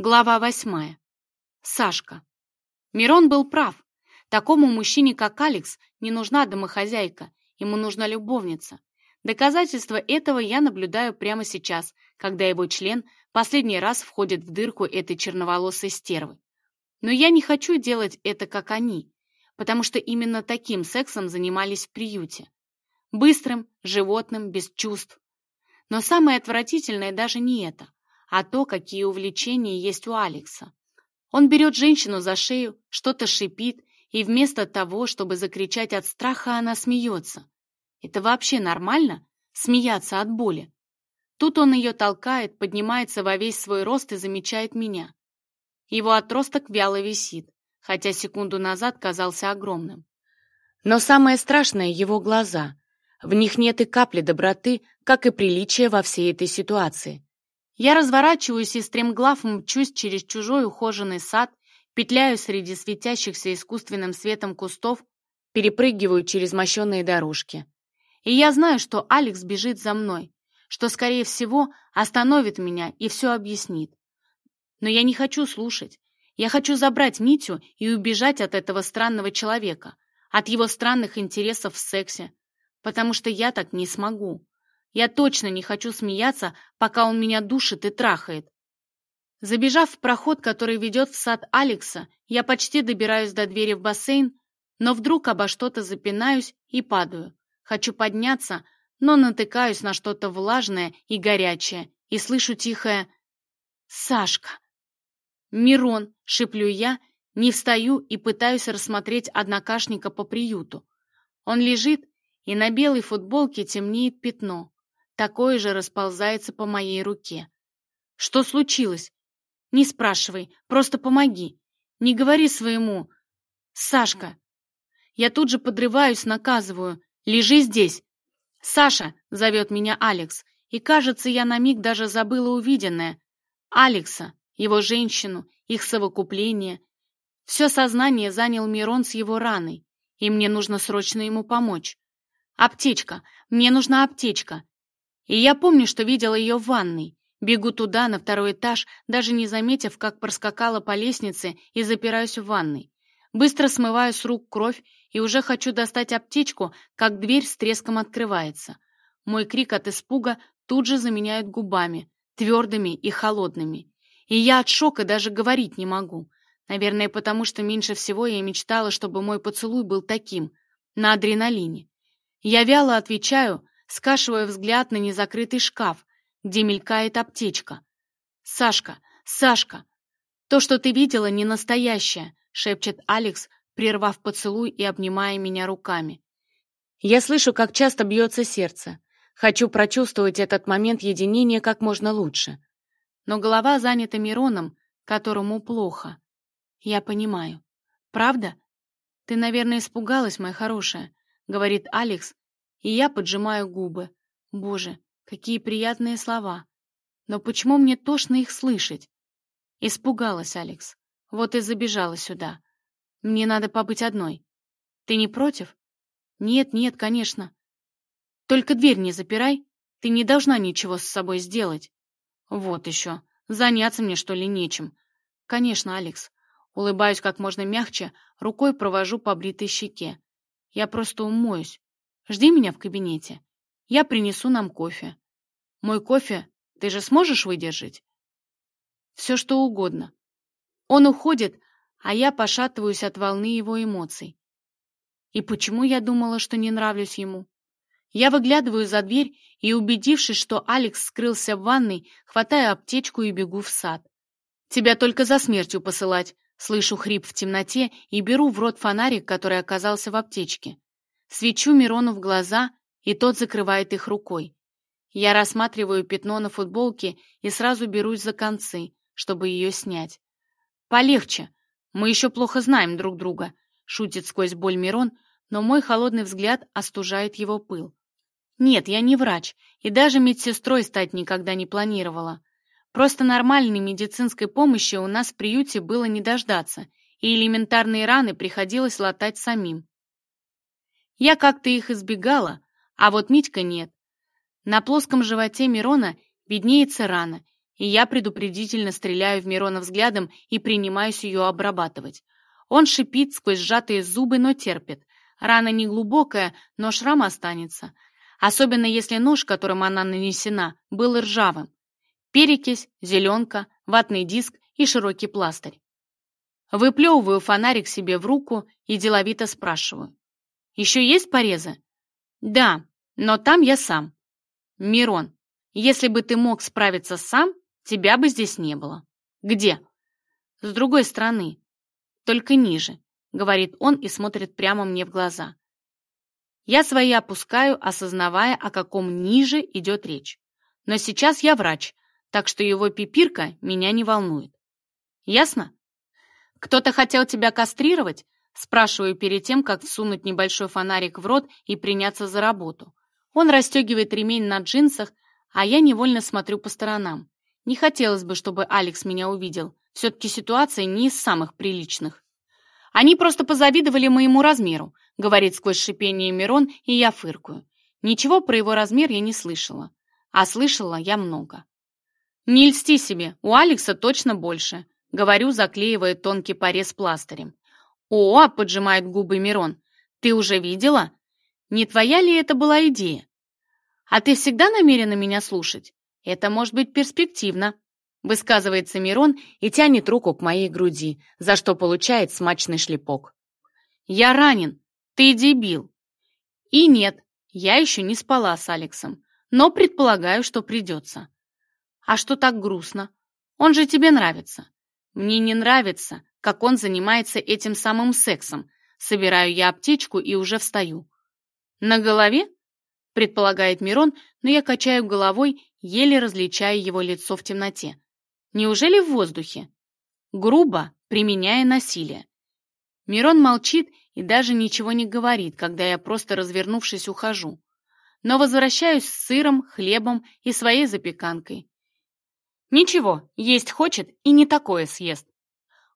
Глава восьмая. Сашка. Мирон был прав. Такому мужчине, как Алекс, не нужна домохозяйка, ему нужна любовница. Доказательство этого я наблюдаю прямо сейчас, когда его член последний раз входит в дырку этой черноволосой стервы. Но я не хочу делать это, как они, потому что именно таким сексом занимались в приюте. Быстрым, животным, без чувств. Но самое отвратительное даже не это – а то, какие увлечения есть у Алекса. Он берет женщину за шею, что-то шипит, и вместо того, чтобы закричать от страха, она смеется. Это вообще нормально? Смеяться от боли? Тут он ее толкает, поднимается во весь свой рост и замечает меня. Его отросток вяло висит, хотя секунду назад казался огромным. Но самое страшное — его глаза. В них нет и капли доброты, как и приличия во всей этой ситуации. Я разворачиваюсь и стремглав мчусь через чужой ухоженный сад, петляю среди светящихся искусственным светом кустов, перепрыгиваю через мощенные дорожки. И я знаю, что Алекс бежит за мной, что, скорее всего, остановит меня и все объяснит. Но я не хочу слушать. Я хочу забрать Митю и убежать от этого странного человека, от его странных интересов в сексе, потому что я так не смогу. Я точно не хочу смеяться, пока он меня душит и трахает. Забежав в проход, который ведет в сад Алекса, я почти добираюсь до двери в бассейн, но вдруг обо что-то запинаюсь и падаю. Хочу подняться, но натыкаюсь на что-то влажное и горячее и слышу тихое «Сашка!». «Мирон!» — шиплю я, не встаю и пытаюсь рассмотреть однокашника по приюту. Он лежит, и на белой футболке темнеет пятно. Такое же расползается по моей руке. «Что случилось?» «Не спрашивай, просто помоги. Не говори своему...» «Сашка!» Я тут же подрываюсь, наказываю. «Лежи здесь!» «Саша!» — зовет меня Алекс. И, кажется, я на миг даже забыла увиденное. Алекса, его женщину, их совокупление. Все сознание занял Мирон с его раной, и мне нужно срочно ему помочь. «Аптечка! Мне нужна аптечка!» И я помню, что видела ее в ванной. Бегу туда, на второй этаж, даже не заметив, как проскакала по лестнице и запираюсь в ванной. Быстро смываю с рук кровь и уже хочу достать аптечку, как дверь с треском открывается. Мой крик от испуга тут же заменяют губами, твердыми и холодными. И я от шока даже говорить не могу. Наверное, потому что меньше всего я мечтала, чтобы мой поцелуй был таким, на адреналине. Я вяло отвечаю, скашивая взгляд на незакрытый шкаф, где мелькает аптечка. «Сашка! Сашка! То, что ты видела, не настоящее!» — шепчет Алекс, прервав поцелуй и обнимая меня руками. Я слышу, как часто бьется сердце. Хочу прочувствовать этот момент единения как можно лучше. Но голова занята Мироном, которому плохо. Я понимаю. Правда? Ты, наверное, испугалась, моя хорошая, говорит Алекс, и я поджимаю губы. Боже, какие приятные слова. Но почему мне тошно их слышать? Испугалась, Алекс. Вот и забежала сюда. Мне надо побыть одной. Ты не против? Нет, нет, конечно. Только дверь не запирай. Ты не должна ничего с собой сделать. Вот еще. Заняться мне, что ли, нечем. Конечно, Алекс. Улыбаюсь как можно мягче, рукой провожу по бритой щеке. Я просто умоюсь. Жди меня в кабинете. Я принесу нам кофе. Мой кофе ты же сможешь выдержать? Все что угодно. Он уходит, а я пошатываюсь от волны его эмоций. И почему я думала, что не нравлюсь ему? Я выглядываю за дверь и, убедившись, что Алекс скрылся в ванной, хватаю аптечку и бегу в сад. Тебя только за смертью посылать. Слышу хрип в темноте и беру Свечу Мирону в глаза, и тот закрывает их рукой. Я рассматриваю пятно на футболке и сразу берусь за концы, чтобы ее снять. «Полегче. Мы еще плохо знаем друг друга», — шутит сквозь боль Мирон, но мой холодный взгляд остужает его пыл. «Нет, я не врач, и даже медсестрой стать никогда не планировала. Просто нормальной медицинской помощи у нас в приюте было не дождаться, и элементарные раны приходилось латать самим. Я как то их избегала, а вот Митька нет. На плоском животе Мирона виднеется рана, и я предупредительно стреляю в Мирона взглядом и принимаюсь ее обрабатывать. Он шипит сквозь сжатые зубы, но терпит. Рана не глубокая, но шрам останется. Особенно если нож, которым она нанесена, был ржавым. Перекись, зеленка, ватный диск и широкий пластырь. Выплевываю фонарик себе в руку и деловито спрашиваю. «Еще есть порезы?» «Да, но там я сам». «Мирон, если бы ты мог справиться сам, тебя бы здесь не было». «Где?» «С другой стороны. Только ниже», — говорит он и смотрит прямо мне в глаза. Я свои опускаю, осознавая, о каком ниже идет речь. Но сейчас я врач, так что его пипирка меня не волнует. Ясно? «Кто-то хотел тебя кастрировать?» спрашиваю перед тем, как сунуть небольшой фонарик в рот и приняться за работу. Он расстегивает ремень на джинсах, а я невольно смотрю по сторонам. Не хотелось бы, чтобы Алекс меня увидел. Все-таки ситуация не из самых приличных. Они просто позавидовали моему размеру, говорит сквозь шипение Мирон, и я фыркую. Ничего про его размер я не слышала. А слышала я много. «Не льсти себе, у Алекса точно больше», — говорю, заклеивая тонкий порез пластырем. «О!» — поджимает губы Мирон. «Ты уже видела? Не твоя ли это была идея? А ты всегда намерена меня слушать? Это может быть перспективно», — высказывается Мирон и тянет руку к моей груди, за что получает смачный шлепок. «Я ранен. Ты дебил». «И нет, я еще не спала с Алексом, но предполагаю, что придется». «А что так грустно? Он же тебе нравится». «Мне не нравится, как он занимается этим самым сексом. Собираю я аптечку и уже встаю. «На голове?» — предполагает Мирон, но я качаю головой, еле различая его лицо в темноте. «Неужели в воздухе?» Грубо, применяя насилие. Мирон молчит и даже ничего не говорит, когда я просто развернувшись ухожу. Но возвращаюсь с сыром, хлебом и своей запеканкой. Ничего, есть хочет и не такое съест.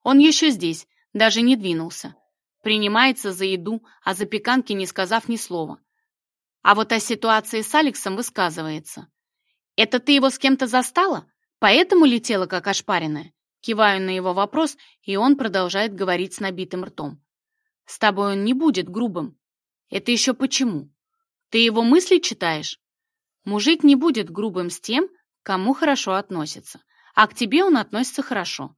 Он еще здесь, даже не двинулся. Принимается за еду, а запеканки не сказав ни слова. А вот о ситуации с Алексом высказывается. «Это ты его с кем-то застала? Поэтому летела как ошпаренная?» Киваю на его вопрос, и он продолжает говорить с набитым ртом. «С тобой он не будет грубым. Это еще почему? Ты его мысли читаешь? Мужик не будет грубым с тем, кому хорошо относится, а к тебе он относится хорошо.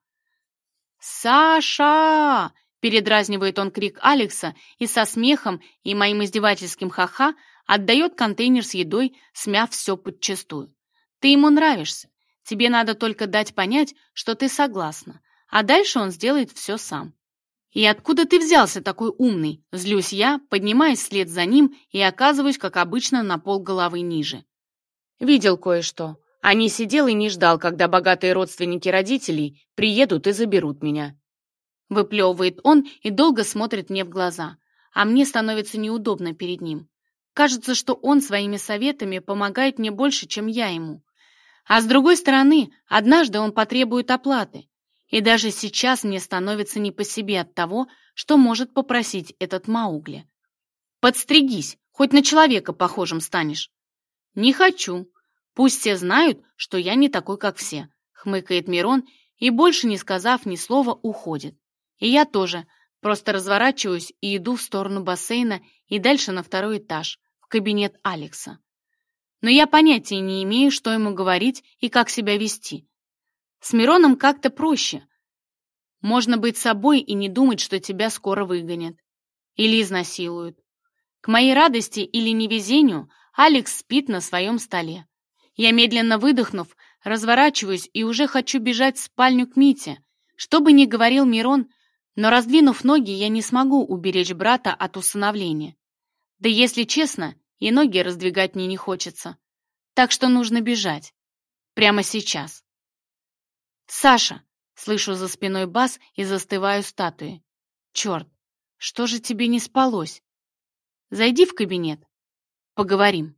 «Саша!» — передразнивает он крик Алекса и со смехом и моим издевательским ха-ха отдает контейнер с едой, смяв все подчистую. «Ты ему нравишься. Тебе надо только дать понять, что ты согласна, а дальше он сделает все сам». «И откуда ты взялся такой умный?» — злюсь я, поднимаясь вслед за ним и оказываюсь, как обычно, на пол головы ниже. «Видел кое-что», они а сидел и не ждал, когда богатые родственники родителей приедут и заберут меня. Выплевывает он и долго смотрит мне в глаза, а мне становится неудобно перед ним. Кажется, что он своими советами помогает мне больше, чем я ему. А с другой стороны, однажды он потребует оплаты. И даже сейчас мне становится не по себе от того, что может попросить этот Маугли. «Подстригись, хоть на человека похожим станешь». «Не хочу», Пусть все знают, что я не такой, как все», — хмыкает Мирон и, больше не сказав ни слова, уходит. «И я тоже. Просто разворачиваюсь и иду в сторону бассейна и дальше на второй этаж, в кабинет Алекса. Но я понятия не имею, что ему говорить и как себя вести. С Мироном как-то проще. Можно быть собой и не думать, что тебя скоро выгонят. Или изнасилуют. К моей радости или невезению Алекс спит на своем столе. Я медленно выдохнув, разворачиваюсь и уже хочу бежать в спальню к Мите. Что бы ни говорил Мирон, но раздвинув ноги, я не смогу уберечь брата от усыновления. Да если честно, и ноги раздвигать мне не хочется. Так что нужно бежать. Прямо сейчас. «Саша!» — слышу за спиной бас и застываю статуи. «Черт, что же тебе не спалось? Зайди в кабинет. Поговорим».